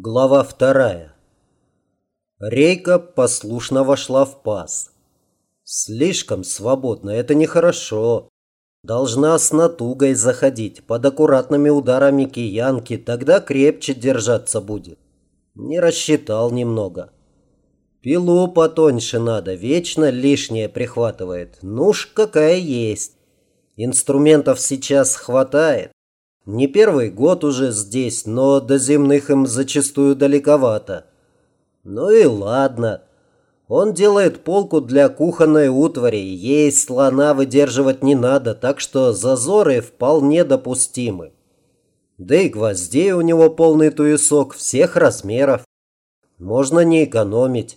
Глава вторая. Рейка послушно вошла в паз. Слишком свободно, это нехорошо. Должна с натугой заходить, под аккуратными ударами киянки, тогда крепче держаться будет. Не рассчитал немного. Пилу потоньше надо, вечно лишнее прихватывает. Ну ж, какая есть. Инструментов сейчас хватает. Не первый год уже здесь, но до земных им зачастую далековато. Ну и ладно. Он делает полку для кухонной утвари. Ей слона выдерживать не надо, так что зазоры вполне допустимы. Да и гвоздей у него полный туесок всех размеров. Можно не экономить.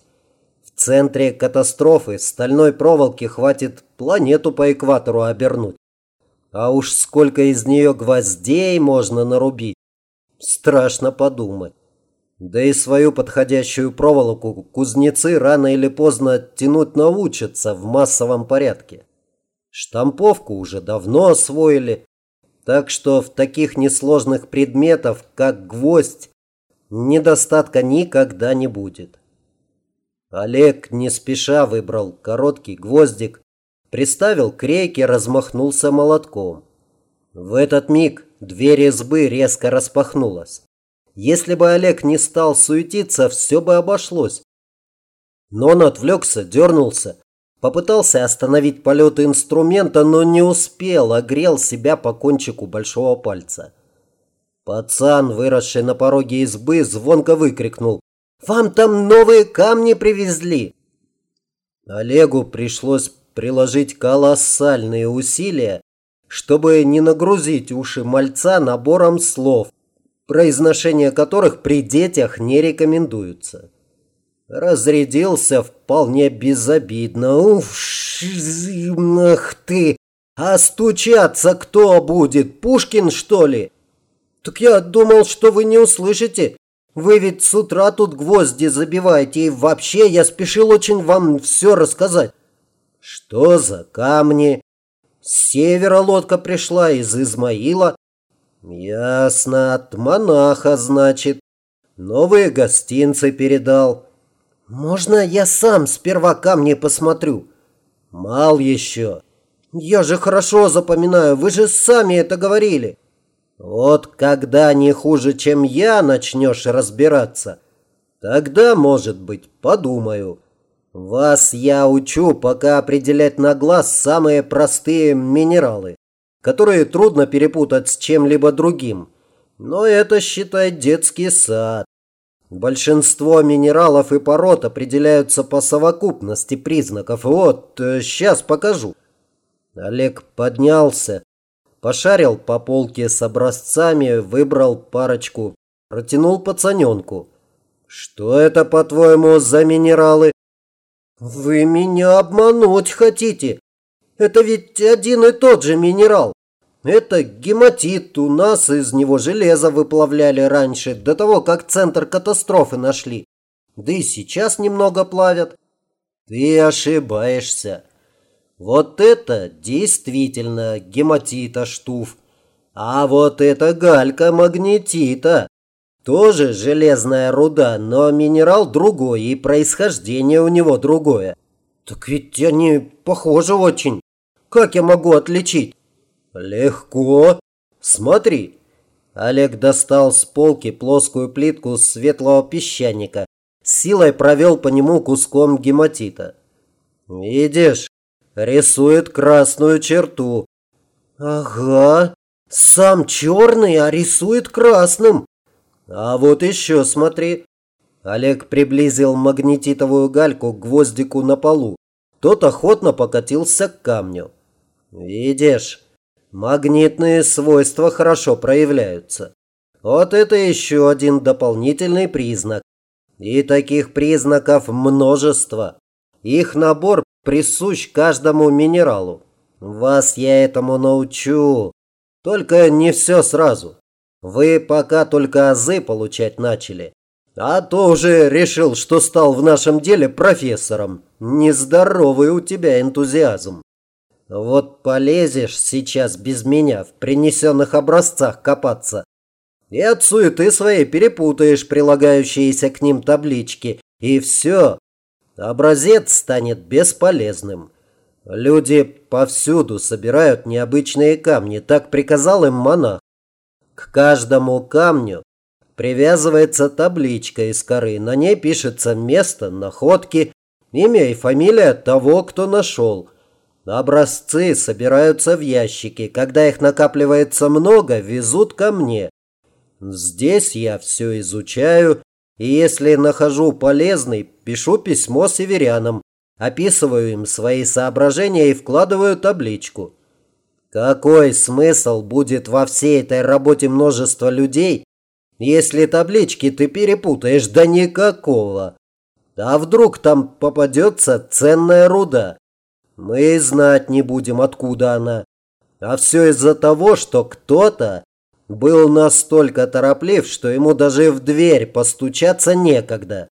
В центре катастрофы стальной проволоки хватит планету по экватору обернуть. А уж сколько из нее гвоздей можно нарубить. Страшно подумать. Да и свою подходящую проволоку кузнецы рано или поздно тянуть научатся в массовом порядке. Штамповку уже давно освоили, так что в таких несложных предметов, как гвоздь, недостатка никогда не будет. Олег не спеша выбрал короткий гвоздик приставил к рейке, размахнулся молотком. В этот миг дверь избы резко распахнулась. Если бы Олег не стал суетиться, все бы обошлось. Но он отвлекся, дернулся, попытался остановить полет инструмента, но не успел, огрел себя по кончику большого пальца. Пацан, выросший на пороге избы, звонко выкрикнул. «Вам там новые камни привезли!» Олегу пришлось приложить колоссальные усилия, чтобы не нагрузить уши мальца набором слов, произношение которых при детях не рекомендуется. Разрядился вполне безобидно. Уф, ах ты! А стучаться кто будет? Пушкин, что ли? Так я думал, что вы не услышите. Вы ведь с утра тут гвозди забиваете, и вообще я спешил очень вам все рассказать. Что за камни? С севера лодка пришла, из Измаила. Ясно, от монаха, значит. Новые гостинцы передал. Можно я сам сперва камни посмотрю? Мал еще. Я же хорошо запоминаю, вы же сами это говорили. Вот когда не хуже, чем я, начнешь разбираться, тогда, может быть, подумаю. Вас я учу пока определять на глаз самые простые минералы, которые трудно перепутать с чем-либо другим. Но это, считай, детский сад. Большинство минералов и пород определяются по совокупности признаков. Вот, сейчас э, покажу. Олег поднялся, пошарил по полке с образцами, выбрал парочку, протянул пацаненку. «Что это, по-твоему, за минералы?» «Вы меня обмануть хотите? Это ведь один и тот же минерал. Это гематит, у нас из него железо выплавляли раньше, до того, как центр катастрофы нашли. Да и сейчас немного плавят». «Ты ошибаешься. Вот это действительно гематита штуф, а вот это галька магнетита». Тоже железная руда, но минерал другой, и происхождение у него другое. Так ведь они похожи очень. Как я могу отличить? Легко. Смотри. Олег достал с полки плоскую плитку светлого песчаника. Силой провел по нему куском гематита. Видишь, рисует красную черту. Ага, сам черный, а рисует красным. А вот еще смотри. Олег приблизил магнетитовую гальку к гвоздику на полу. Тот охотно покатился к камню. Видишь, магнитные свойства хорошо проявляются. Вот это еще один дополнительный признак. И таких признаков множество. Их набор присущ каждому минералу. Вас я этому научу. Только не все сразу. Вы пока только азы получать начали. А то уже решил, что стал в нашем деле профессором. Нездоровый у тебя энтузиазм. Вот полезешь сейчас без меня в принесенных образцах копаться. И от суеты своей перепутаешь прилагающиеся к ним таблички. И все. Образец станет бесполезным. Люди повсюду собирают необычные камни. Так приказал им монах. К каждому камню привязывается табличка из коры. На ней пишется место находки, имя и фамилия того, кто нашел. Образцы собираются в ящики. Когда их накапливается много, везут ко мне. Здесь я все изучаю, и если нахожу полезный, пишу письмо северянам, описываю им свои соображения и вкладываю табличку. Какой смысл будет во всей этой работе множества людей, если таблички ты перепутаешь? Да никакого. А вдруг там попадется ценная руда? Мы знать не будем, откуда она. А все из-за того, что кто-то был настолько тороплив, что ему даже в дверь постучаться некогда.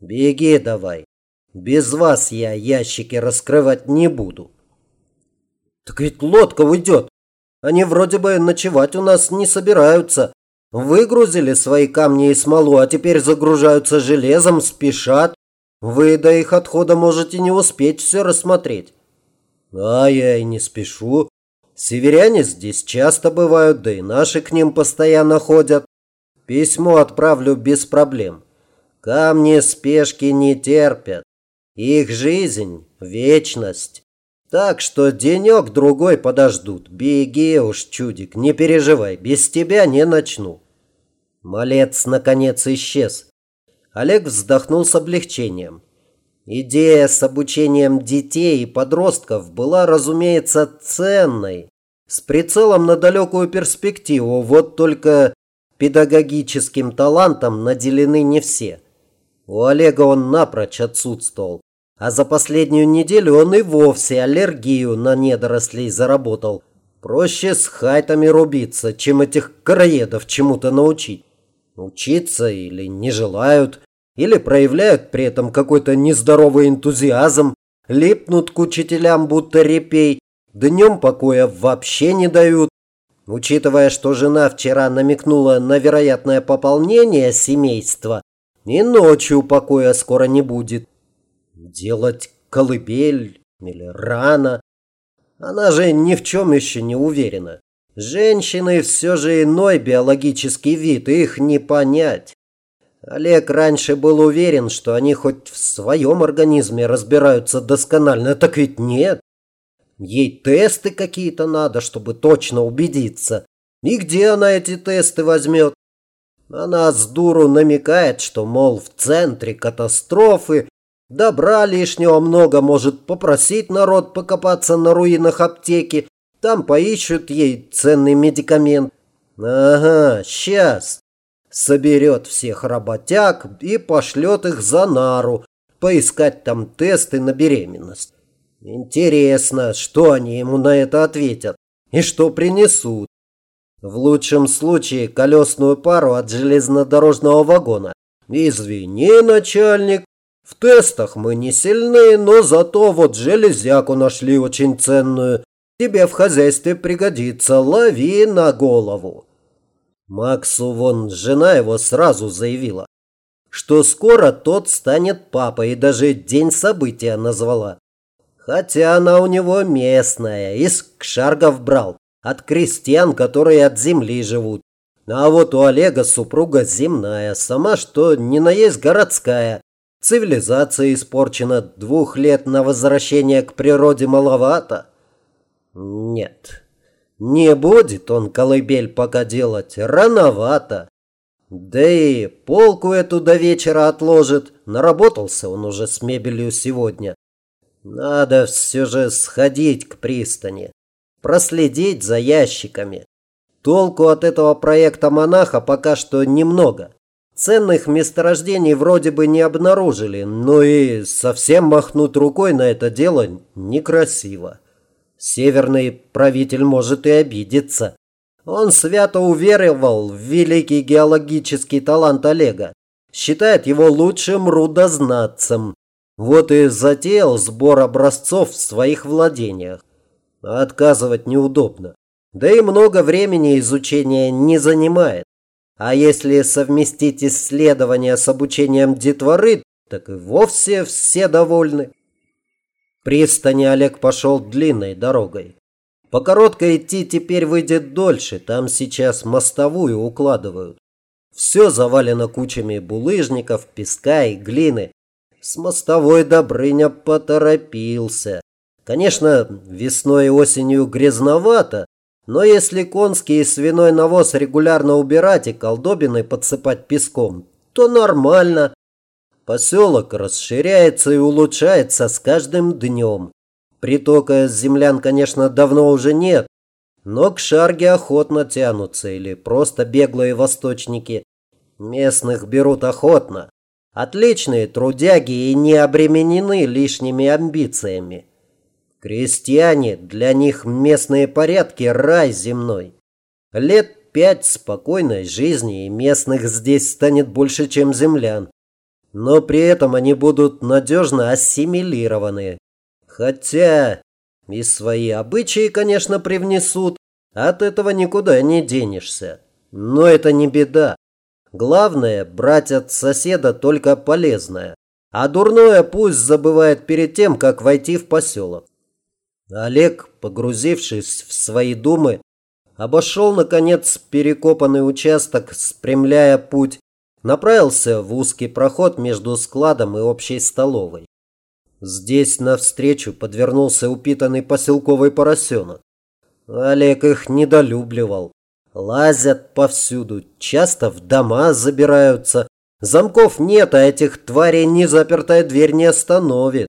Беги давай. Без вас я ящики раскрывать не буду. Так ведь лодка уйдет. Они вроде бы ночевать у нас не собираются. Выгрузили свои камни и смолу, а теперь загружаются железом, спешат. Вы до их отхода можете не успеть все рассмотреть. А я и не спешу. Северяне здесь часто бывают, да и наши к ним постоянно ходят. Письмо отправлю без проблем. Камни спешки не терпят. Их жизнь – вечность. Так что денек-другой подождут. Беги уж, чудик, не переживай, без тебя не начну. Малец, наконец, исчез. Олег вздохнул с облегчением. Идея с обучением детей и подростков была, разумеется, ценной, с прицелом на далекую перспективу, вот только педагогическим талантом наделены не все. У Олега он напрочь отсутствовал, а за последнюю неделю он и вовсе аллергию на недорослей заработал. Проще с хайтами рубиться, чем этих короедов чему-то научить. Учиться или не желают, или проявляют при этом какой-то нездоровый энтузиазм, липнут к учителям будто репей, днем покоя вообще не дают. Учитывая, что жена вчера намекнула на вероятное пополнение семейства, и ночью покоя скоро не будет. Делать колыбель или рано. Она же ни в чем еще не уверена. Женщины все же иной биологический вид, их не понять. Олег раньше был уверен, что они хоть в своем организме разбираются досконально, так ведь нет. Ей тесты какие-то надо, чтобы точно убедиться. И где она эти тесты возьмет? Она с дуру намекает, что, мол, в центре катастрофы добра лишнего много может попросить народ покопаться на руинах аптеки, там поищут ей ценный медикамент. Ага, сейчас соберет всех работяг и пошлет их за нару, поискать там тесты на беременность. Интересно, что они ему на это ответят и что принесут. В лучшем случае колесную пару от железнодорожного вагона. Извини, начальник, в тестах мы не сильны, но зато вот железяку нашли очень ценную. Тебе в хозяйстве пригодится, лови на голову. Максу вон жена его сразу заявила, что скоро тот станет папой и даже день события назвала. Хотя она у него местная, из кшаргов брал, от крестьян, которые от земли живут. А вот у Олега супруга земная, сама что ни на есть городская. Цивилизация испорчена, двух лет на возвращение к природе маловато. Нет, не будет он колыбель пока делать, рановато. Да и полку эту до вечера отложит. Наработался он уже с мебелью сегодня. Надо все же сходить к пристани, проследить за ящиками. Толку от этого проекта монаха пока что немного. Ценных месторождений вроде бы не обнаружили, но и совсем махнуть рукой на это дело некрасиво. Северный правитель может и обидеться. Он свято уверовал в великий геологический талант Олега. Считает его лучшим рудознатцем. Вот и затеял сбор образцов в своих владениях. Отказывать неудобно. Да и много времени изучения не занимает. А если совместить исследования с обучением детворы, так и вовсе все довольны. Пристани Олег пошел длинной дорогой. По короткой идти теперь выйдет дольше, там сейчас мостовую укладывают. Все завалено кучами булыжников, песка и глины. С мостовой Добрыня поторопился. Конечно, весной и осенью грязновато, но если конский и свиной навоз регулярно убирать и колдобины подсыпать песком, то нормально. Поселок расширяется и улучшается с каждым днем. Притока землян, конечно, давно уже нет, но к шарге охотно тянутся или просто беглые восточники. Местных берут охотно. Отличные трудяги и не обременены лишними амбициями. Крестьяне, для них местные порядки – рай земной. Лет пять спокойной жизни, и местных здесь станет больше, чем землян. Но при этом они будут надежно ассимилированы. Хотя и свои обычаи, конечно, привнесут, от этого никуда не денешься. Но это не беда. Главное, брать от соседа только полезное. А дурное пусть забывает перед тем, как войти в поселок. Олег, погрузившись в свои думы, обошел, наконец, перекопанный участок, спрямляя путь, направился в узкий проход между складом и общей столовой. Здесь навстречу подвернулся упитанный поселковый поросенок. Олег их недолюбливал. Лазят повсюду, часто в дома забираются. Замков нет, а этих тварей незапертая дверь не остановит.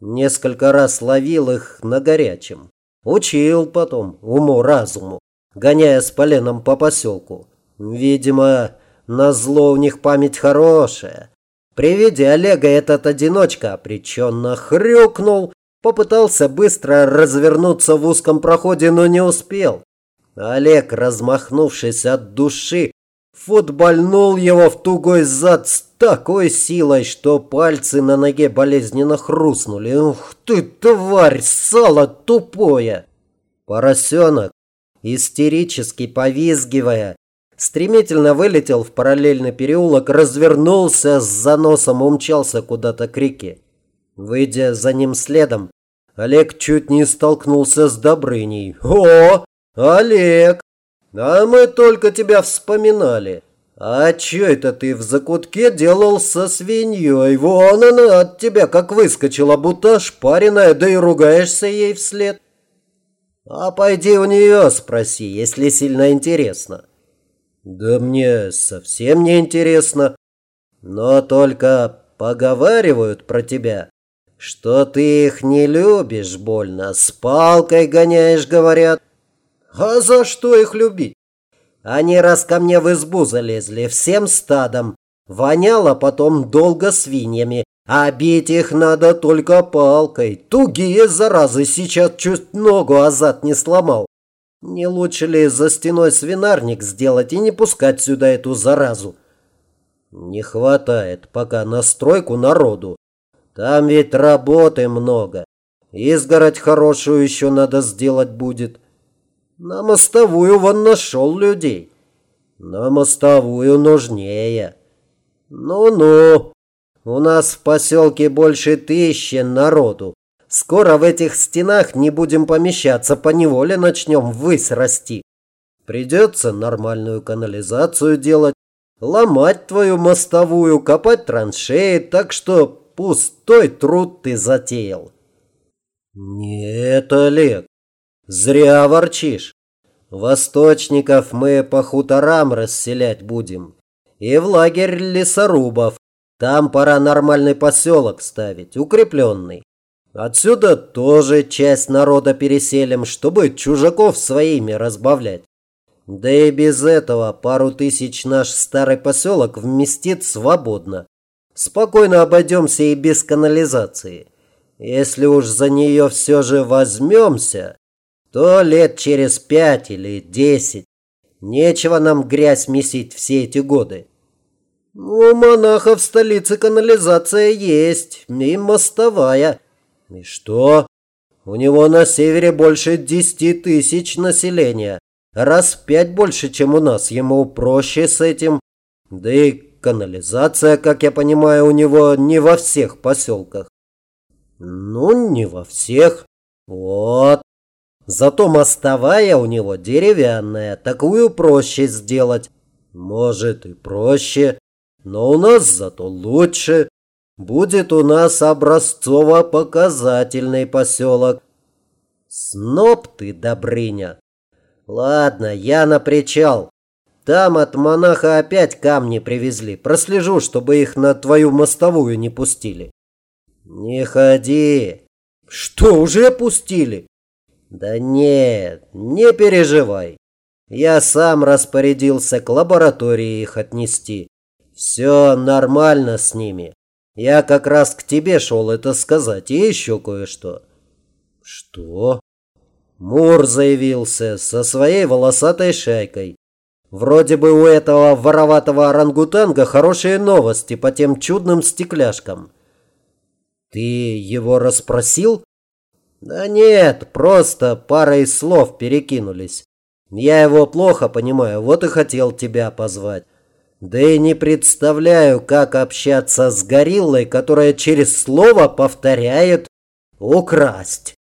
Несколько раз ловил их на горячем. Учил потом уму-разуму, гоняя с поленом по поселку. Видимо, на зло у них память хорошая. При виде Олега этот одиночка опреченно хрюкнул, попытался быстро развернуться в узком проходе, но не успел. Олег, размахнувшись от души, футбольнул его в тугой зад с такой силой, что пальцы на ноге болезненно хрустнули. «Ух ты, тварь, сало тупое!» Поросенок, истерически повизгивая, Стремительно вылетел в параллельный переулок, развернулся, с заносом умчался куда-то к реке. Выйдя за ним следом, Олег чуть не столкнулся с Добрыней. «О, Олег! А мы только тебя вспоминали. А чё это ты в закутке делал со свиньей? Вон она от тебя как выскочила, будто шпаренная, да и ругаешься ей вслед. А пойди у нее спроси, если сильно интересно». Да мне совсем не интересно. Но только поговаривают про тебя, что ты их не любишь больно, с палкой гоняешь, говорят. А за что их любить? Они раз ко мне в избу залезли, всем стадом. Воняло потом долго свиньями, а бить их надо только палкой. Тугие заразы, сейчас чуть ногу азат не сломал. Не лучше ли за стеной свинарник сделать и не пускать сюда эту заразу? Не хватает пока на стройку народу. Там ведь работы много. Изгородь хорошую еще надо сделать будет. На мостовую вон нашел людей. На мостовую нужнее. Ну-ну, у нас в поселке больше тысячи народу. Скоро в этих стенах не будем помещаться, по неволе начнем ввысь расти. Придется нормальную канализацию делать, ломать твою мостовую, копать траншеи, так что пустой труд ты затеял. Нет, Олег, зря ворчишь. Восточников мы по хуторам расселять будем. И в лагерь лесорубов. Там пора нормальный поселок ставить, укрепленный. Отсюда тоже часть народа переселим, чтобы чужаков своими разбавлять. Да и без этого пару тысяч наш старый поселок вместит свободно. Спокойно обойдемся и без канализации. Если уж за нее все же возьмемся, то лет через пять или десять. Нечего нам грязь месить все эти годы. У монахов в столице канализация есть, и мостовая. И что? У него на севере больше десяти тысяч населения, Раз в пять больше, чем у нас. Ему проще с этим. Да и канализация, как я понимаю, у него не во всех поселках. Ну, не во всех. Вот. Зато мостовая у него деревянная. Такую проще сделать. Может и проще. Но у нас зато лучше. Будет у нас образцово-показательный поселок. Сноб ты, Добрыня. Ладно, я на причал. Там от монаха опять камни привезли. Прослежу, чтобы их на твою мостовую не пустили. Не ходи. Что, уже пустили? Да нет, не переживай. Я сам распорядился к лаборатории их отнести. Все нормально с ними. Я как раз к тебе шел это сказать. И еще кое-что. Что? Мур заявился со своей волосатой шайкой. Вроде бы у этого вороватого орангутанга хорошие новости по тем чудным стекляшкам. Ты его расспросил? Да нет, просто парой слов перекинулись. Я его плохо понимаю, вот и хотел тебя позвать. Да и не представляю, как общаться с гориллой, которая через слово повторяет «украсть».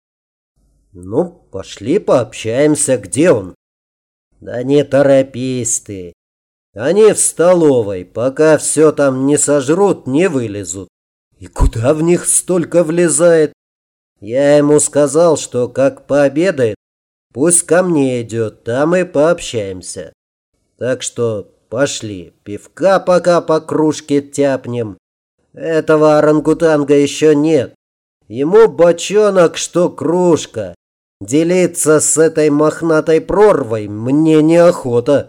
Ну, Пошли пообщаемся, где он? Да не торопись ты. Они в столовой, пока все там не сожрут, не вылезут. И куда в них столько влезает? Я ему сказал, что как пообедает, пусть ко мне идет, там и пообщаемся. Так что пошли, пивка пока по кружке тяпнем. Этого орангутанга еще нет. Ему бочонок, что кружка. Делиться с этой мохнатой прорвой мне неохота.